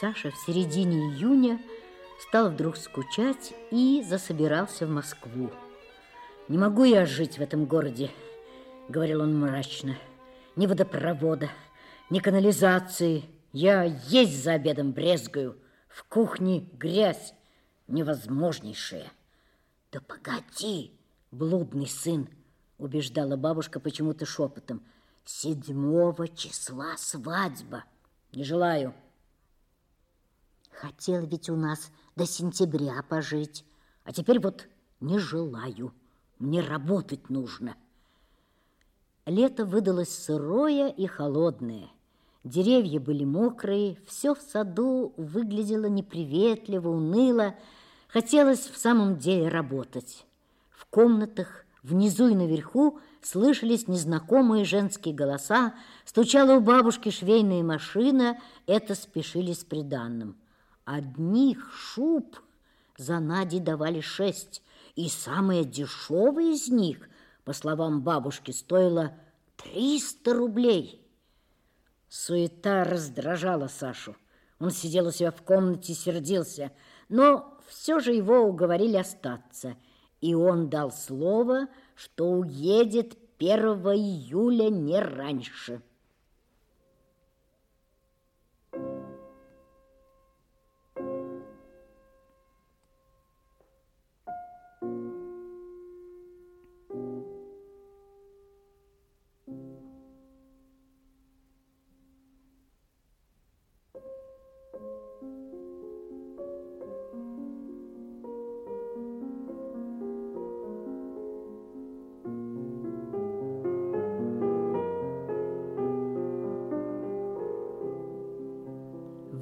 Саша в середине июня стал вдруг скучать и засобирался в Москву. «Не могу я жить в этом городе», — говорил он мрачно. «Ни водопровода, ни канализации. Я есть за обедом брезгаю. В кухне грязь невозможнейшая». «Да погоди, блудный сын», — убеждала бабушка почему-то шепотом. «Седьмого числа свадьба». «Не желаю». Хотел ведь у нас до сентября пожить, а теперь вот не желаю. Мне работать нужно. Лето выдалось сырое и холодное. Деревья были мокрые, все в саду выглядело неприветливо, уныло. Хотелось в самом деле работать. В комнатах внизу и наверху слышались незнакомые женские голоса, стучала у бабушки швейная машина, это спешили с приданным. Одних шуб за Нади давали шесть, и самая дешевая из них, по словам бабушки, стоила триста рублей. Суета раздражала Сашу. Он сидел у себя в комнате, сердился, но все же его уговорили остаться, и он дал слово, что уедет 1 июля не раньше.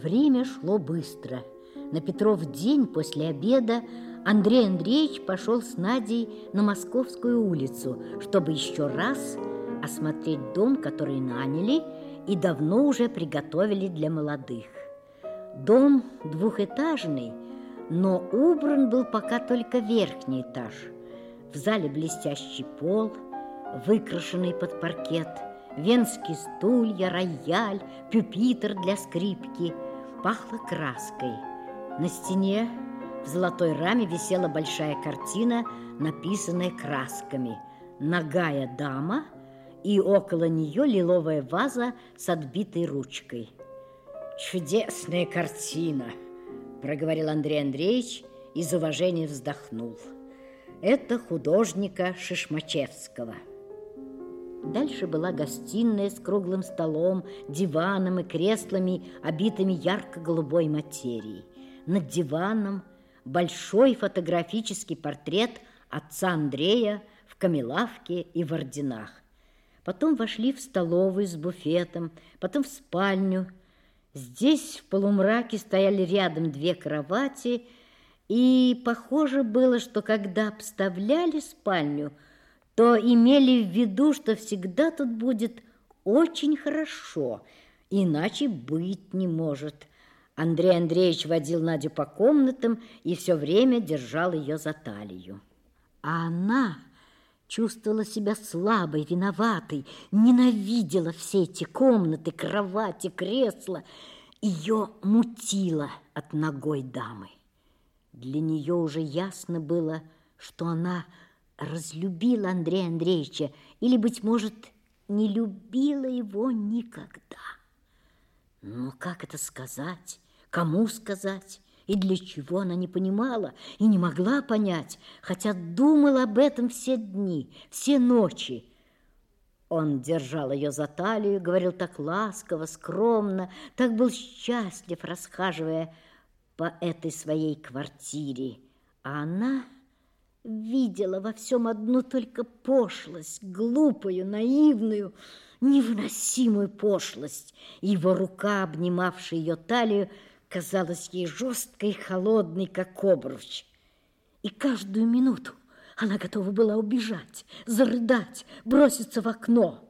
Время шло быстро. На Петров день после обеда Андрей Андреевич пошел с Надей на Московскую улицу, чтобы еще раз осмотреть дом, который наняли и давно уже приготовили для молодых. Дом двухэтажный, но убран был пока только верхний этаж. В зале блестящий пол, выкрашенный под паркет, венские стулья, рояль, пюпитр для скрипки – пахло краской. На стене в золотой раме висела большая картина, написанная красками «Ногая дама» и около нее лиловая ваза с отбитой ручкой. «Чудесная картина!» – проговорил Андрей Андреевич из уважения вздохнул. «Это художника Шишмачевского». Дальше была гостиная с круглым столом, диваном и креслами, обитыми ярко-голубой материей. Над диваном большой фотографический портрет отца Андрея в камелавке и в орденах. Потом вошли в столовую с буфетом, потом в спальню. Здесь в полумраке стояли рядом две кровати, и похоже было, что когда обставляли спальню – то имели в виду, что всегда тут будет очень хорошо, иначе быть не может. Андрей Андреевич водил Надю по комнатам и все время держал ее за талию. А она чувствовала себя слабой, виноватой, ненавидела все эти комнаты, кровати, кресла. Ее мутило от ногой дамы. Для нее уже ясно было, что она разлюбила Андрея Андреевича или, быть может, не любила его никогда. Но как это сказать? Кому сказать? И для чего она не понимала и не могла понять, хотя думала об этом все дни, все ночи. Он держал ее за талию, говорил так ласково, скромно, так был счастлив, расхаживая по этой своей квартире. А она видела во всем одну только пошлость, глупую, наивную, невыносимую пошлость. Его рука, обнимавшая ее талию, казалась ей жесткой холодной, как обруч. И каждую минуту она готова была убежать, зарыдать, броситься в окно.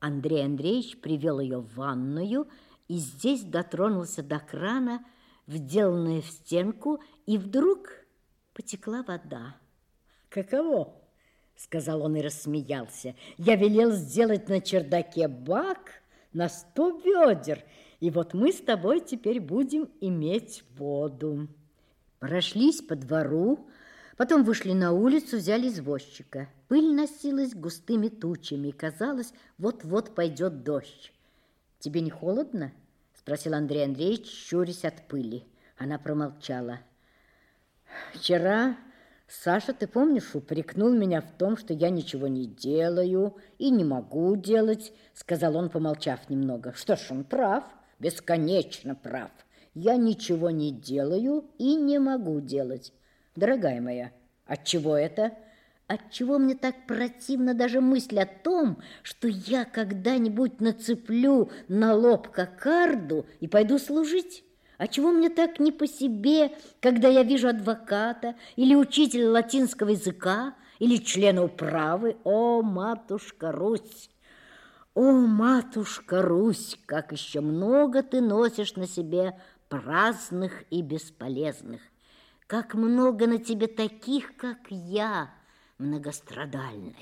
Андрей Андреевич привел ее в ванную и здесь дотронулся до крана, вделанная в стенку, и вдруг потекла вода. «Каково?» — сказал он и рассмеялся. «Я велел сделать на чердаке бак на сто ведер, и вот мы с тобой теперь будем иметь воду. Прошлись по двору, потом вышли на улицу, взяли извозчика. Пыль носилась густыми тучами, и казалось, вот-вот пойдет дождь. «Тебе не холодно?» – спросил Андрей Андреевич, щурясь от пыли. Она промолчала. «Вчера Саша, ты помнишь, упрекнул меня в том, что я ничего не делаю и не могу делать, сказал он, помолчав немного. Что ж, он прав, бесконечно прав. Я ничего не делаю и не могу делать. Дорогая моя, от чего это? От чего мне так противна даже мысль о том, что я когда-нибудь нацеплю на лоб кокарду и пойду служить? А чего мне так не по себе, когда я вижу адвоката или учителя латинского языка или члена управы? О, матушка Русь! О, матушка Русь, как еще много ты носишь на себе праздных и бесполезных! Как много на тебе таких, как я, многострадальная!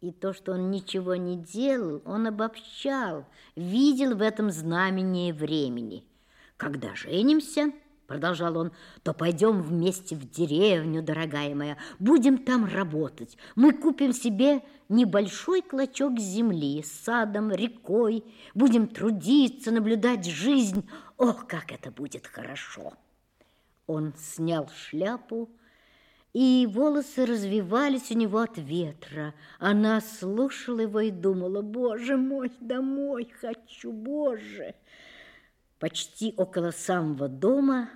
И то, что он ничего не делал, он обобщал, видел в этом знамение времени – когда женимся, продолжал он, то пойдем вместе в деревню, дорогая моя, будем там работать. Мы купим себе небольшой клочок земли с садом, рекой, будем трудиться, наблюдать жизнь. Ох, как это будет хорошо! Он снял шляпу, и волосы развивались у него от ветра. Она слушала его и думала, «Боже мой, домой хочу, Боже!» Почти около самого дома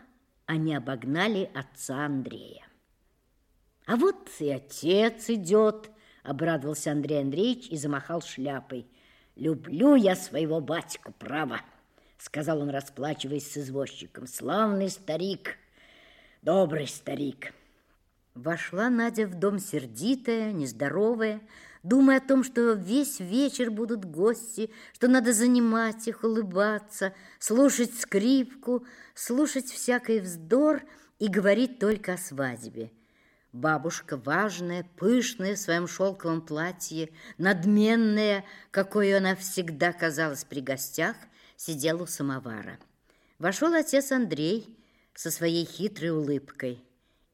они обогнали отца Андрея. «А вот и отец идет!» – обрадовался Андрей Андреевич и замахал шляпой. «Люблю я своего батьку, право!» – сказал он, расплачиваясь с извозчиком. «Славный старик, добрый старик!» Вошла Надя в дом сердитая, нездоровая, думая о том, что весь вечер будут гости, что надо занимать их, улыбаться, слушать скрипку, слушать всякий вздор и говорить только о свадьбе. Бабушка важная, пышная в своем шелковом платье, надменная, какой она всегда казалась при гостях, сидела у самовара. Вошел отец Андрей со своей хитрой улыбкой –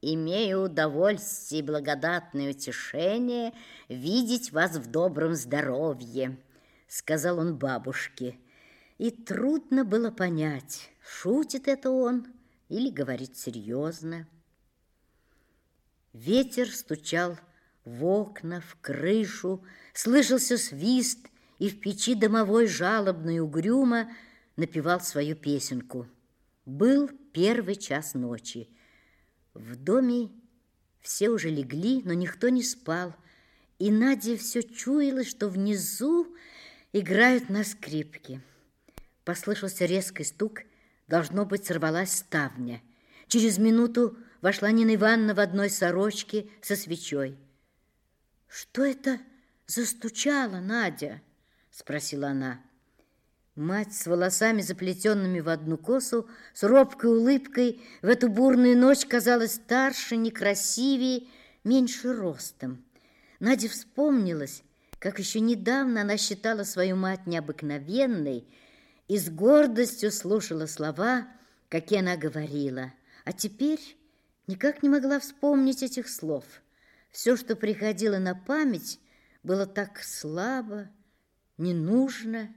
Имею удовольствие и благодатное утешение видеть вас в добром здоровье, сказал он бабушке. И трудно было понять, шутит это он или говорит серьезно. Ветер стучал в окна, в крышу, слышался свист, и в печи домовой жалобно и угрюмо напевал свою песенку. Был первый час ночи. В доме все уже легли, но никто не спал, и Надя все чуяла, что внизу играют на скрипке. Послышался резкий стук, должно быть, сорвалась ставня. Через минуту вошла Нина Ивановна в одной сорочке со свечой. «Что это застучало, Надя?» – спросила она. Мать с волосами, заплетенными в одну косу, с робкой улыбкой, в эту бурную ночь казалась старше, некрасивее, меньше ростом. Надя вспомнилась, как еще недавно она считала свою мать необыкновенной и с гордостью слушала слова, какие она говорила, а теперь никак не могла вспомнить этих слов. Все, что приходило на память, было так слабо, не нужно,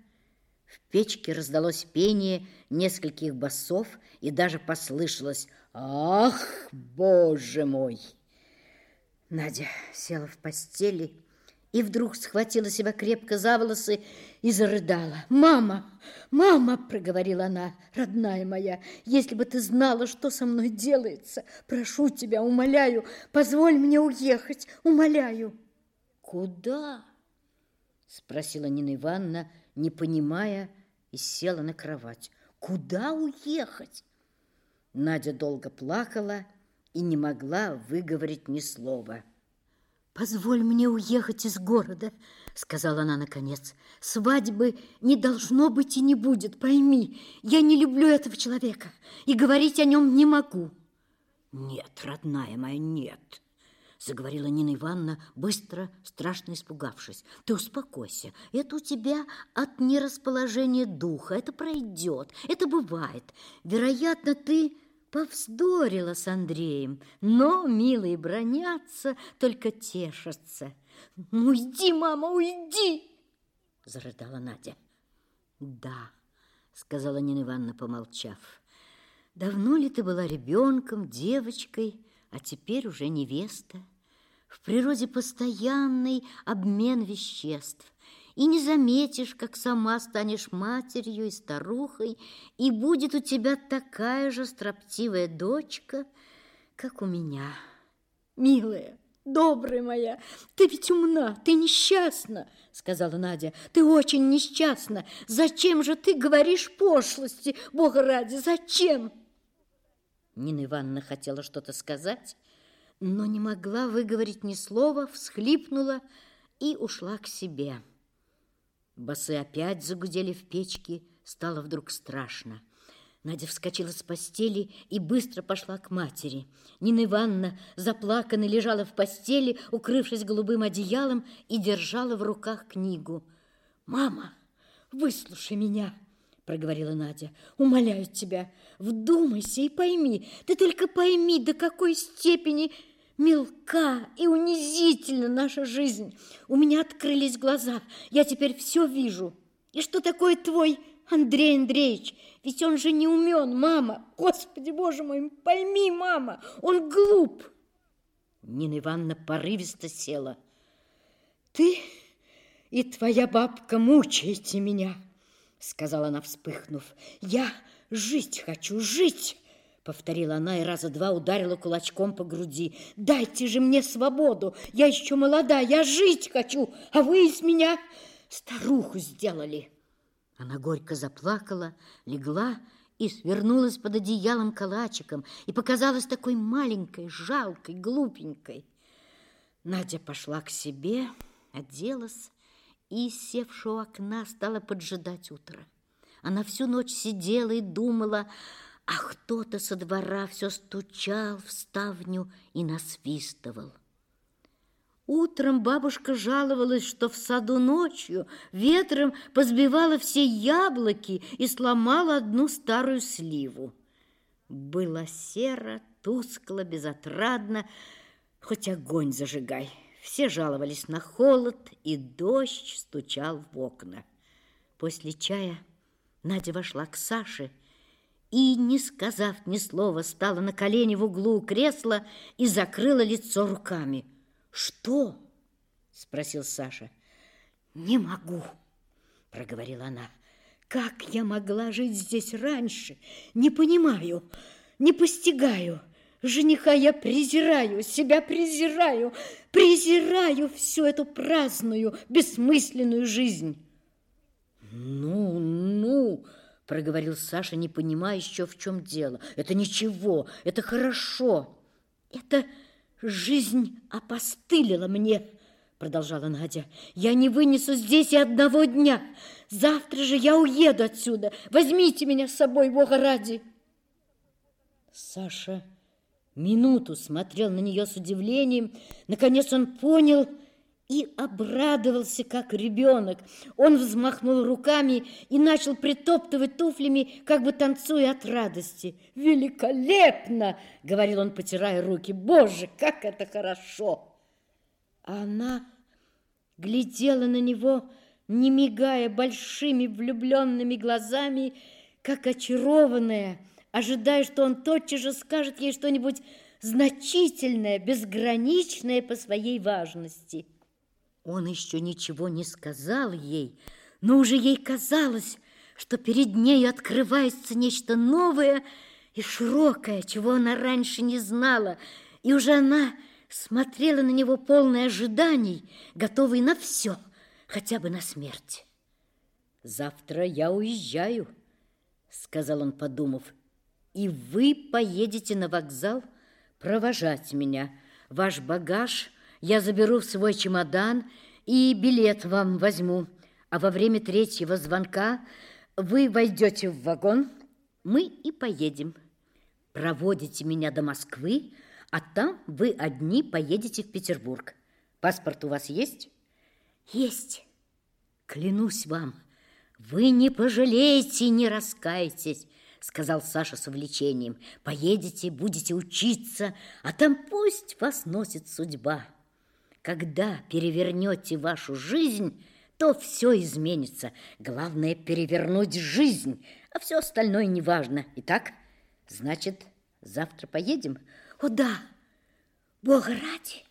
в печке раздалось пение нескольких басов и даже послышалось «Ах, боже мой!». Надя села в постели и вдруг схватила себя крепко за волосы и зарыдала. «Мама! Мама!» – проговорила она. «Родная моя, если бы ты знала, что со мной делается, прошу тебя, умоляю, позволь мне уехать, умоляю!» «Куда?» – спросила Нина Ивановна, не понимая, и села на кровать. Куда уехать? Надя долго плакала и не могла выговорить ни слова. «Позволь мне уехать из города», — сказала она наконец. «Свадьбы не должно быть и не будет, пойми. Я не люблю этого человека и говорить о нем не могу». «Нет, родная моя, нет», заговорила Нина Ивановна, быстро, страшно испугавшись. Ты успокойся. Это у тебя от нерасположения духа. Это пройдет. Это бывает. Вероятно, ты повздорила с Андреем. Но, милые, бронятся, только тешатся. Ну, уйди, мама, уйди! Зарыдала Надя. Да, сказала Нина Ивановна, помолчав. Давно ли ты была ребенком, девочкой, а теперь уже невеста. В природе постоянный обмен веществ, и не заметишь, как сама станешь матерью и старухой, и будет у тебя такая же строптивая дочка, как у меня. Милая, добрая моя, ты ведь умна, ты несчастна, сказала Надя. Ты очень несчастна. Зачем же ты говоришь пошлости, Бога ради, зачем? Нина Ивановна хотела что-то сказать, но не могла выговорить ни слова, всхлипнула и ушла к себе. Басы опять загудели в печке, стало вдруг страшно. Надя вскочила с постели и быстро пошла к матери. Нина Ивановна, заплаканная, лежала в постели, укрывшись голубым одеялом и держала в руках книгу. «Мама, выслушай меня!» проговорила Надя. Умоляю тебя, вдумайся и пойми. Ты только пойми, до какой степени мелка и унизительна наша жизнь. У меня открылись глаза, я теперь все вижу. И что такое твой Андрей Андреевич? Ведь он же не умен, мама. Господи, боже мой, пойми, мама, он глуп. Нина Ивановна порывисто села. Ты и твоя бабка мучаете меня сказала она, вспыхнув. «Я жить хочу, жить!» Повторила она и раза два ударила кулачком по груди. «Дайте же мне свободу! Я еще молода, я жить хочу, а вы из меня старуху сделали!» Она горько заплакала, легла и свернулась под одеялом калачиком и показалась такой маленькой, жалкой, глупенькой. Надя пошла к себе, оделась и, севшего у окна, стала поджидать утро. Она всю ночь сидела и думала, а кто-то со двора все стучал в ставню и насвистывал. Утром бабушка жаловалась, что в саду ночью ветром позбивала все яблоки и сломала одну старую сливу. Было серо, тускло, безотрадно, хоть огонь зажигай. Все жаловались на холод, и дождь стучал в окна. После чая Надя вошла к Саше и, не сказав ни слова, стала на колени в углу кресла и закрыла лицо руками. «Что?» – спросил Саша. «Не могу», – проговорила она. «Как я могла жить здесь раньше? Не понимаю, не постигаю». Жениха я презираю, себя презираю, презираю всю эту праздную, бессмысленную жизнь. Ну, ну, проговорил Саша, не понимая еще в чем дело. Это ничего, это хорошо. Это жизнь опостылила мне, продолжала Надя. Я не вынесу здесь и одного дня. Завтра же я уеду отсюда. Возьмите меня с собой, Бога ради. Саша Минуту смотрел на нее с удивлением. Наконец он понял и обрадовался, как ребенок. Он взмахнул руками и начал притоптывать туфлями, как бы танцуя от радости. «Великолепно!» — говорил он, потирая руки. «Боже, как это хорошо!» А она глядела на него, не мигая большими влюбленными глазами, как очарованная, ожидая, что он тотчас же скажет ей что-нибудь значительное, безграничное по своей важности. Он еще ничего не сказал ей, но уже ей казалось, что перед ней открывается нечто новое и широкое, чего она раньше не знала, и уже она смотрела на него полное ожиданий, готовый на все, хотя бы на смерть. «Завтра я уезжаю», — сказал он, подумав, и вы поедете на вокзал провожать меня. Ваш багаж я заберу в свой чемодан и билет вам возьму. А во время третьего звонка вы войдете в вагон, мы и поедем. Проводите меня до Москвы, а там вы одни поедете в Петербург. Паспорт у вас есть? Есть. Клянусь вам, вы не пожалеете не раскаетесь, сказал Саша с увлечением. Поедете, будете учиться, а там пусть вас носит судьба. Когда перевернете вашу жизнь, то все изменится. Главное перевернуть жизнь, а все остальное неважно. Итак, значит, завтра поедем? О, да, Бога ради.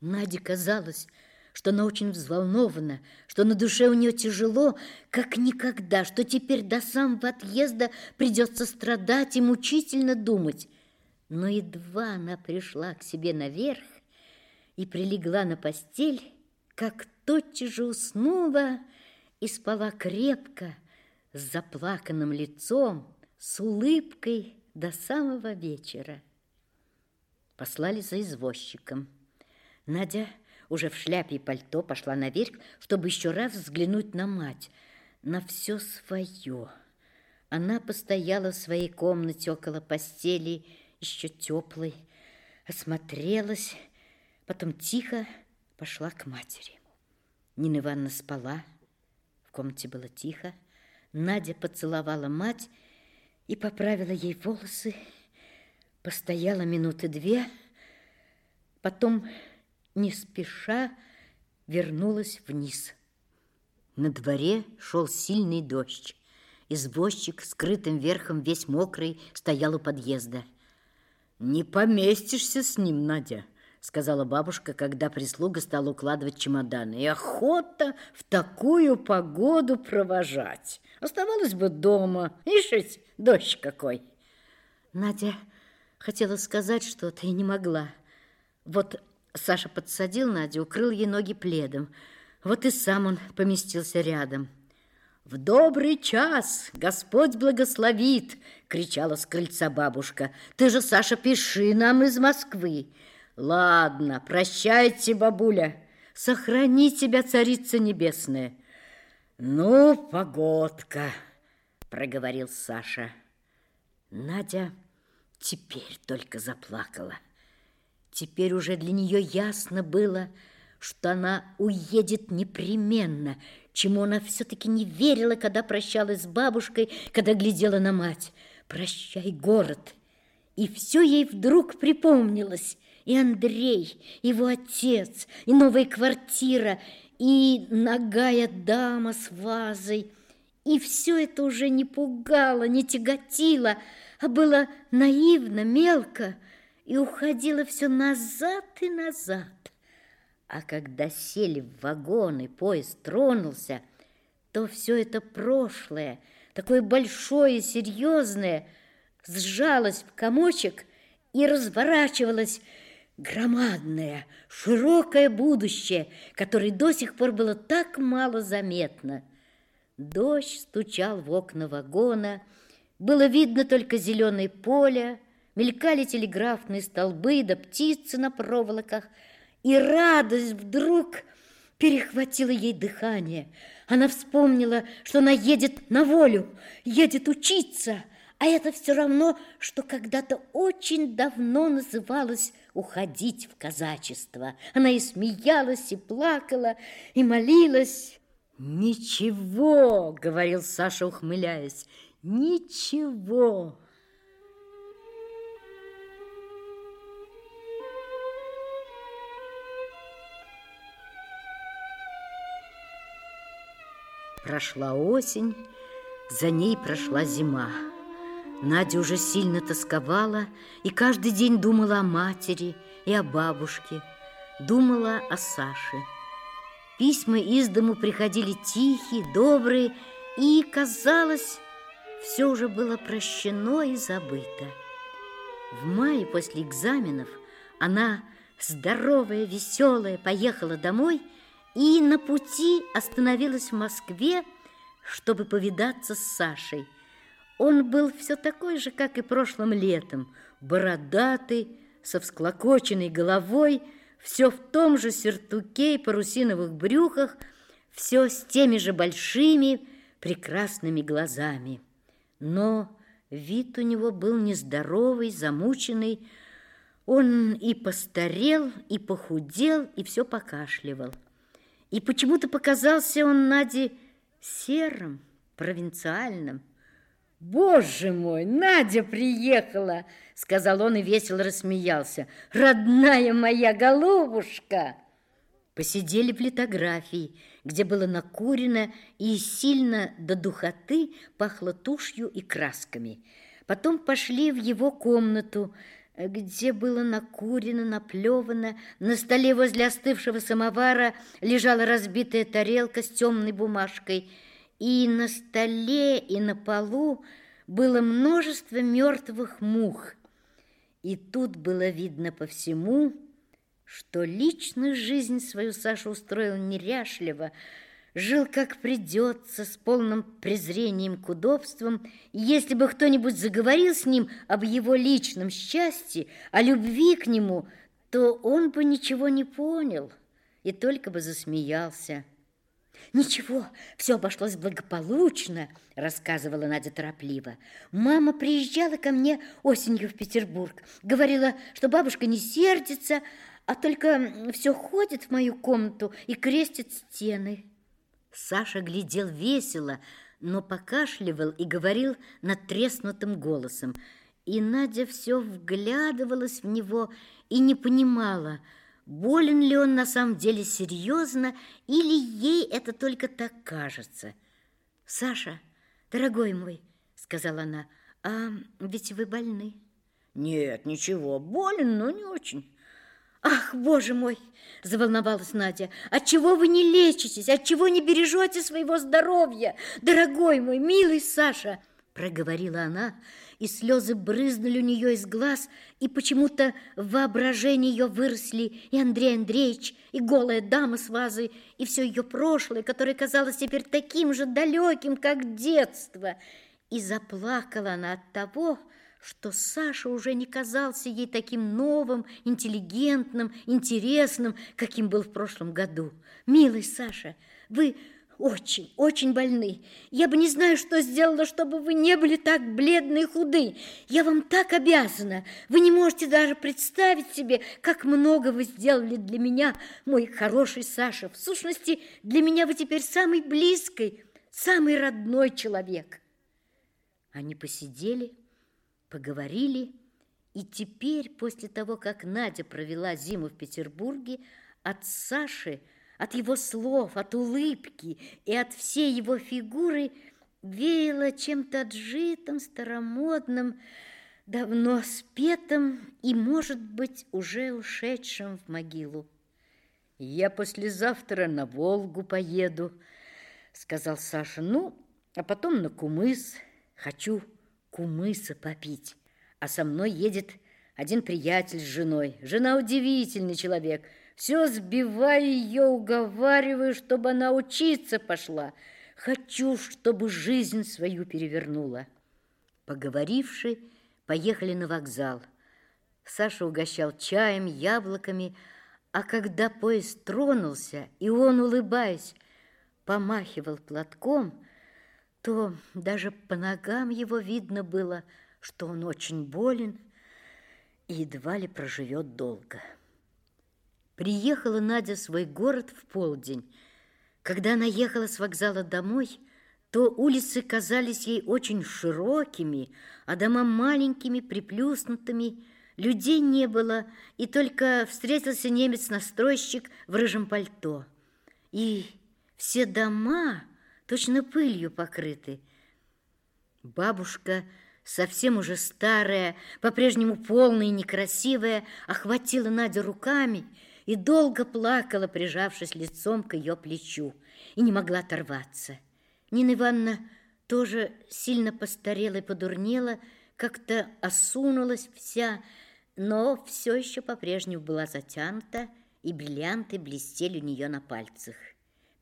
Наде казалось, что она очень взволнована, что на душе у нее тяжело, как никогда, что теперь до самого отъезда придется страдать и мучительно думать. Но едва она пришла к себе наверх и прилегла на постель, как тотчас же уснула и спала крепко, с заплаканным лицом, с улыбкой до самого вечера. Послали за извозчиком. Надя уже в шляпе и пальто пошла наверх, чтобы еще раз взглянуть на мать, на все свое. Она постояла в своей комнате около постели, еще теплой, осмотрелась, потом тихо пошла к матери. Нина Ивановна спала, в комнате было тихо. Надя поцеловала мать и поправила ей волосы, постояла минуты две, потом не спеша вернулась вниз. На дворе шел сильный дождь. Извозчик, скрытым верхом весь мокрый, стоял у подъезда. «Не поместишься с ним, Надя», — сказала бабушка, когда прислуга стала укладывать чемоданы. «И охота в такую погоду провожать. Оставалось бы дома. Ишь, дождь какой!» Надя хотела сказать что-то и не могла. Вот Саша подсадил Надю, укрыл ей ноги пледом. Вот и сам он поместился рядом. «В добрый час! Господь благословит!» — кричала с крыльца бабушка. «Ты же, Саша, пиши нам из Москвы!» «Ладно, прощайте, бабуля! Сохрани тебя, царица небесная!» «Ну, погодка!» — проговорил Саша. Надя теперь только заплакала. Теперь уже для нее ясно было, что она уедет непременно, чему она все-таки не верила, когда прощалась с бабушкой, когда глядела на мать. «Прощай, город!» И все ей вдруг припомнилось. И Андрей, его отец, и новая квартира, и ногая дама с вазой. И все это уже не пугало, не тяготило, а было наивно, мелко – и уходило все назад и назад. А когда сели в вагон и поезд тронулся, то все это прошлое, такое большое и серьезное, сжалось в комочек и разворачивалось громадное, широкое будущее, которое до сих пор было так мало заметно. Дождь стучал в окна вагона, было видно только зеленое поле, мелькали телеграфные столбы да птицы на проволоках, и радость вдруг перехватила ей дыхание. Она вспомнила, что она едет на волю, едет учиться, а это все равно, что когда-то очень давно называлось уходить в казачество. Она и смеялась, и плакала, и молилась. «Ничего», — говорил Саша, ухмыляясь, — «ничего». Прошла осень, за ней прошла зима. Надя уже сильно тосковала и каждый день думала о матери и о бабушке, думала о Саше. Письма из дому приходили тихие, добрые, и, казалось, все уже было прощено и забыто. В мае после экзаменов она, здоровая, веселая, поехала домой – и на пути остановилась в Москве, чтобы повидаться с Сашей. Он был все такой же, как и прошлым летом, бородатый, со всклокоченной головой, все в том же сертуке и парусиновых брюхах, все с теми же большими прекрасными глазами. Но вид у него был нездоровый, замученный. Он и постарел, и похудел, и все покашливал. И почему-то показался он Наде серым, провинциальным. «Боже мой, Надя приехала!» — сказал он и весело рассмеялся. «Родная моя голубушка!» Посидели в литографии, где было накурено и сильно до духоты пахло тушью и красками. Потом пошли в его комнату, где было накурено, наплевано. На столе возле остывшего самовара лежала разбитая тарелка с темной бумажкой. И на столе, и на полу было множество мертвых мух. И тут было видно по всему, что личную жизнь свою Саша устроил неряшливо, жил как придется, с полным презрением к удобствам, и если бы кто-нибудь заговорил с ним об его личном счастье, о любви к нему, то он бы ничего не понял и только бы засмеялся. «Ничего, все обошлось благополучно», — рассказывала Надя торопливо. «Мама приезжала ко мне осенью в Петербург, говорила, что бабушка не сердится, а только все ходит в мою комнату и крестит стены». Саша глядел весело, но покашливал и говорил надтреснутым голосом. И Надя все вглядывалась в него и не понимала, болен ли он на самом деле серьезно или ей это только так кажется. «Саша, дорогой мой», — сказала она, — «а ведь вы больны». «Нет, ничего, болен, но не очень». «Ах, боже мой!» – заволновалась Надя. «Отчего вы не лечитесь? Отчего не бережете своего здоровья? Дорогой мой, милый Саша!» – проговорила она, и слезы брызнули у нее из глаз, и почему-то в воображении ее выросли и Андрей Андреевич, и голая дама с вазой, и все ее прошлое, которое казалось теперь таким же далеким, как детство. И заплакала она от того, что Саша уже не казался ей таким новым, интеллигентным, интересным, каким был в прошлом году. «Милый Саша, вы очень, очень больны. Я бы не знаю, что сделала, чтобы вы не были так бледны и худы. Я вам так обязана. Вы не можете даже представить себе, как много вы сделали для меня, мой хороший Саша. В сущности, для меня вы теперь самый близкий, самый родной человек». Они посидели, поговорили, и теперь, после того, как Надя провела зиму в Петербурге, от Саши, от его слов, от улыбки и от всей его фигуры веяло чем-то отжитым, старомодным, давно спетым и, может быть, уже ушедшим в могилу. «Я послезавтра на Волгу поеду», — сказал Саша. «Ну, а потом на Кумыс. Хочу кумыса попить. А со мной едет один приятель с женой. Жена удивительный человек. Все сбиваю ее, уговариваю, чтобы она учиться пошла. Хочу, чтобы жизнь свою перевернула. Поговоривши, поехали на вокзал. Саша угощал чаем, яблоками, а когда поезд тронулся, и он, улыбаясь, помахивал платком, то даже по ногам его видно было, что он очень болен и едва ли проживет долго. Приехала Надя в свой город в полдень. Когда она ехала с вокзала домой, то улицы казались ей очень широкими, а дома маленькими, приплюснутыми. Людей не было, и только встретился немец-настройщик в рыжем пальто. И все дома точно пылью покрыты. Бабушка, совсем уже старая, по-прежнему полная и некрасивая, охватила Надю руками и долго плакала, прижавшись лицом к ее плечу, и не могла оторваться. Нина Ивановна тоже сильно постарела и подурнела, как-то осунулась вся, но все еще по-прежнему была затянута, и бриллианты блестели у нее на пальцах.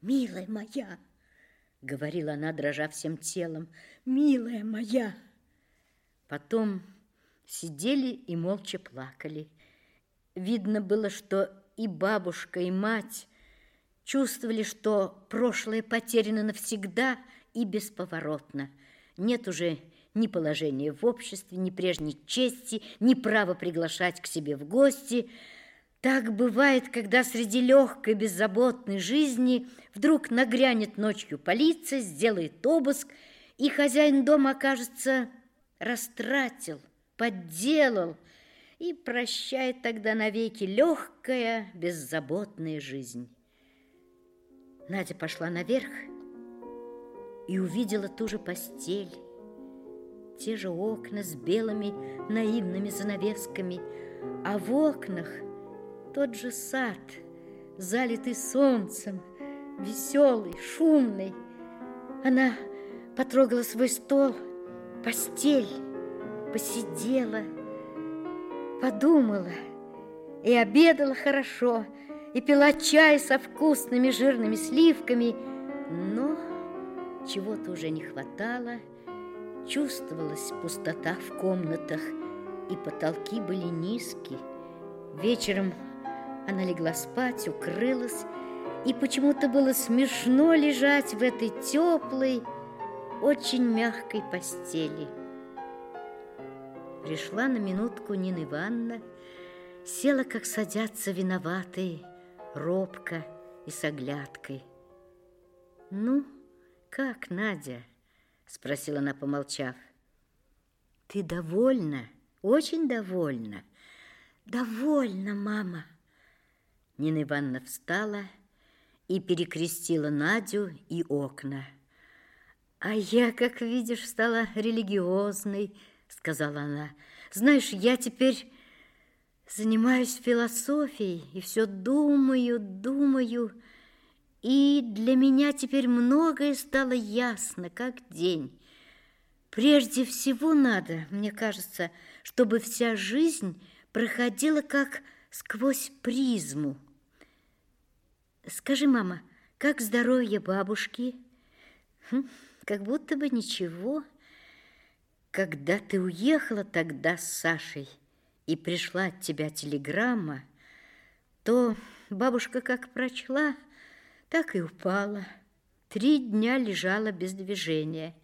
«Милая моя!» — говорила она, дрожа всем телом. «Милая моя!» Потом сидели и молча плакали. Видно было, что и бабушка, и мать чувствовали, что прошлое потеряно навсегда и бесповоротно. Нет уже ни положения в обществе, ни прежней чести, ни права приглашать к себе в гости. Так бывает, когда среди легкой беззаботной жизни вдруг нагрянет ночью полиция, сделает обыск, и хозяин дома окажется растратил, подделал и прощает тогда навеки легкая, беззаботная жизнь. Надя пошла наверх и увидела ту же постель, те же окна с белыми наивными занавесками, а в окнах тот же сад, залитый солнцем, веселый, шумный. Она потрогала свой стол, постель, посидела, подумала и обедала хорошо, и пила чай со вкусными жирными сливками, но чего-то уже не хватало, чувствовалась пустота в комнатах, и потолки были низкие. Вечером она легла спать, укрылась, и почему-то было смешно лежать в этой теплой, очень мягкой постели. Пришла на минутку Нина Ивановна, села, как садятся виноватые, робко и с оглядкой. «Ну, как, Надя?» — спросила она, помолчав. «Ты довольна? Очень довольна?» «Довольна, мама!» Нина Ивановна встала и перекрестила Надю и окна. «А я, как видишь, стала религиозной», — сказала она. «Знаешь, я теперь занимаюсь философией и все думаю, думаю, и для меня теперь многое стало ясно, как день. Прежде всего надо, мне кажется, чтобы вся жизнь проходила как сквозь призму. Скажи, мама, как здоровье бабушки?» хм, «Как будто бы ничего. Когда ты уехала тогда с Сашей, и пришла от тебя телеграмма, то бабушка как прочла, так и упала. Три дня лежала без движения.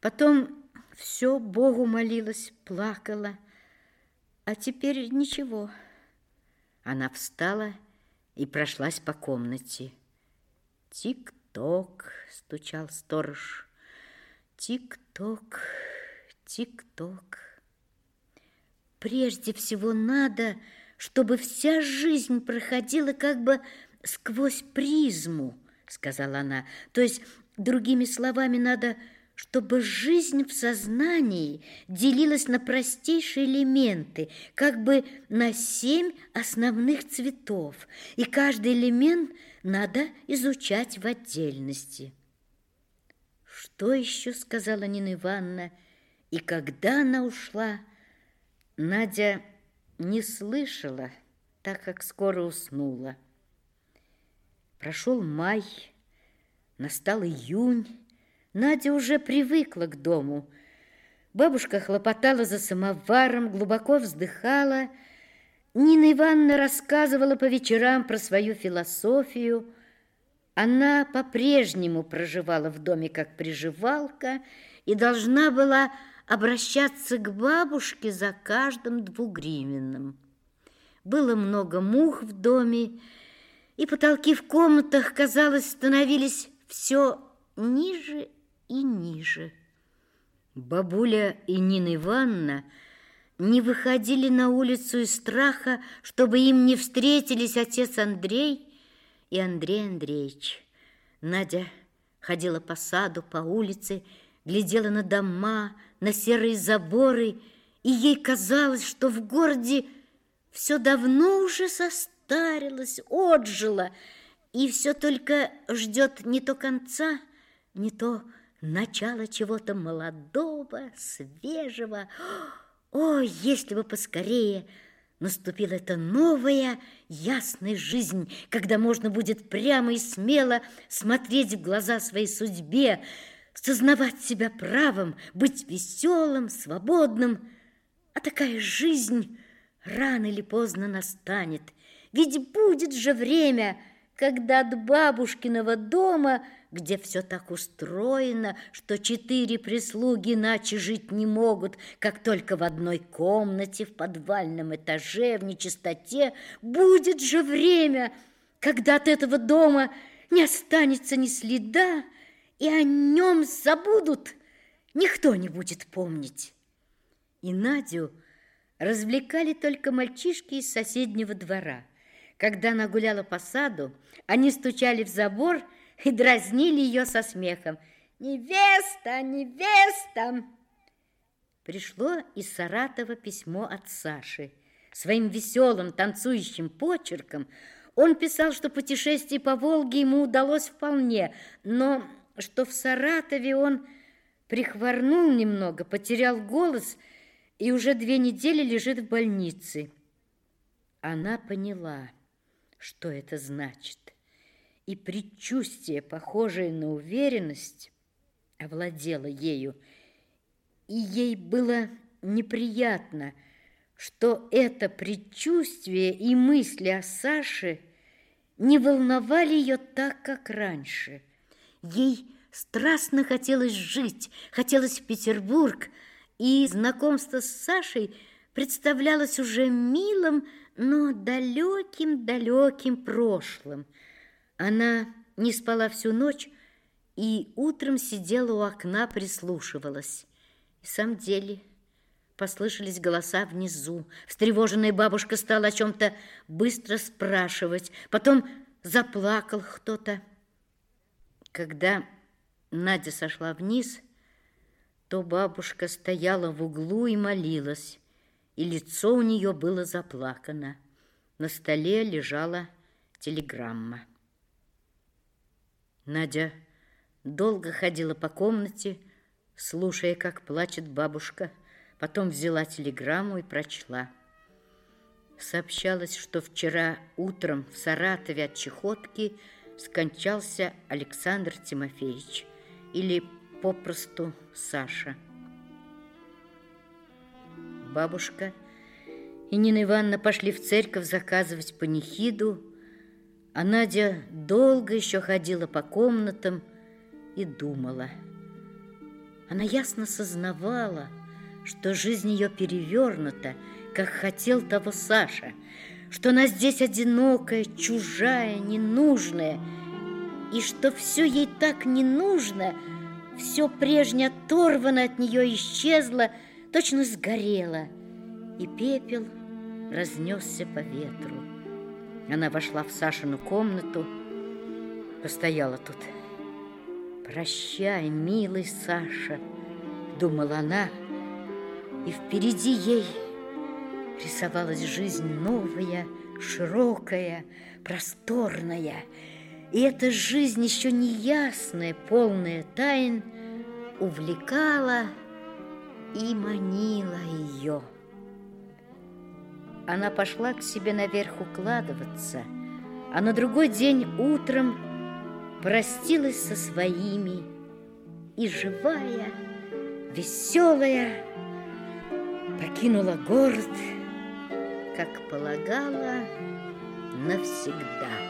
Потом все Богу молилась, плакала, а теперь ничего. Она встала и прошлась по комнате. Тик-ток, стучал сторож. Тик-ток, тик-ток. Прежде всего надо, чтобы вся жизнь проходила как бы сквозь призму, сказала она. То есть, другими словами, надо, чтобы жизнь в сознании делилась на простейшие элементы, как бы на семь основных цветов, и каждый элемент надо изучать в отдельности. Что еще сказала Нина Ивановна, и когда она ушла – Надя не слышала, так как скоро уснула. Прошел май, настал июнь. Надя уже привыкла к дому. Бабушка хлопотала за самоваром, глубоко вздыхала. Нина Ивановна рассказывала по вечерам про свою философию. Она по-прежнему проживала в доме как приживалка и должна была обращаться к бабушке за каждым двугривенным. Было много мух в доме, и потолки в комнатах, казалось, становились все ниже и ниже. Бабуля и Нина Ивановна не выходили на улицу из страха, чтобы им не встретились отец Андрей и Андрей Андреевич. Надя ходила по саду, по улице, глядела на дома, на серые заборы, и ей казалось, что в городе все давно уже состарилось, отжило, и все только ждет не то конца, не то начала чего-то молодого, свежего. О, если бы поскорее наступила эта новая, ясная жизнь, когда можно будет прямо и смело смотреть в глаза своей судьбе, сознавать себя правым, быть веселым, свободным. А такая жизнь рано или поздно настанет. Ведь будет же время, когда от бабушкиного дома где все так устроено, что четыре прислуги иначе жить не могут, как только в одной комнате, в подвальном этаже, в нечистоте, будет же время, когда от этого дома не останется ни следа, и о нем забудут, никто не будет помнить. И Надю развлекали только мальчишки из соседнего двора. Когда она гуляла по саду, они стучали в забор и дразнили ее со смехом. «Невеста! Невеста!» Пришло из Саратова письмо от Саши. Своим веселым танцующим почерком он писал, что путешествие по Волге ему удалось вполне, но что в Саратове он прихворнул немного, потерял голос и уже две недели лежит в больнице. Она поняла, что это значит, и предчувствие, похожее на уверенность, овладело ею, и ей было неприятно, что это предчувствие и мысли о Саше не волновали ее так, как раньше – Ей страстно хотелось жить, хотелось в Петербург, и знакомство с Сашей представлялось уже милым, но далеким-далеким прошлым. Она не спала всю ночь и утром сидела у окна, прислушивалась. И в самом деле послышались голоса внизу. Встревоженная бабушка стала о чем-то быстро спрашивать. Потом заплакал кто-то. Когда Надя сошла вниз, то бабушка стояла в углу и молилась, и лицо у нее было заплакано. На столе лежала телеграмма. Надя долго ходила по комнате, слушая, как плачет бабушка, потом взяла телеграмму и прочла. Сообщалось, что вчера утром в Саратове от чехотки – скончался Александр Тимофеевич или попросту Саша. Бабушка и Нина Ивановна пошли в церковь заказывать панихиду, а Надя долго еще ходила по комнатам и думала. Она ясно сознавала, что жизнь ее перевернута, как хотел того Саша – что она здесь одинокая, чужая, ненужная, и что все ей так не нужно, все прежнее оторвано от нее исчезло, точно сгорело, и пепел разнесся по ветру. Она вошла в Сашину комнату, постояла тут. «Прощай, милый Саша», — думала она, и впереди ей рисовалась жизнь новая, широкая, просторная. И эта жизнь еще неясная, полная тайн, увлекала и манила ее. Она пошла к себе наверх укладываться, а на другой день утром простилась со своими и живая, веселая, покинула город, как полагала, навсегда.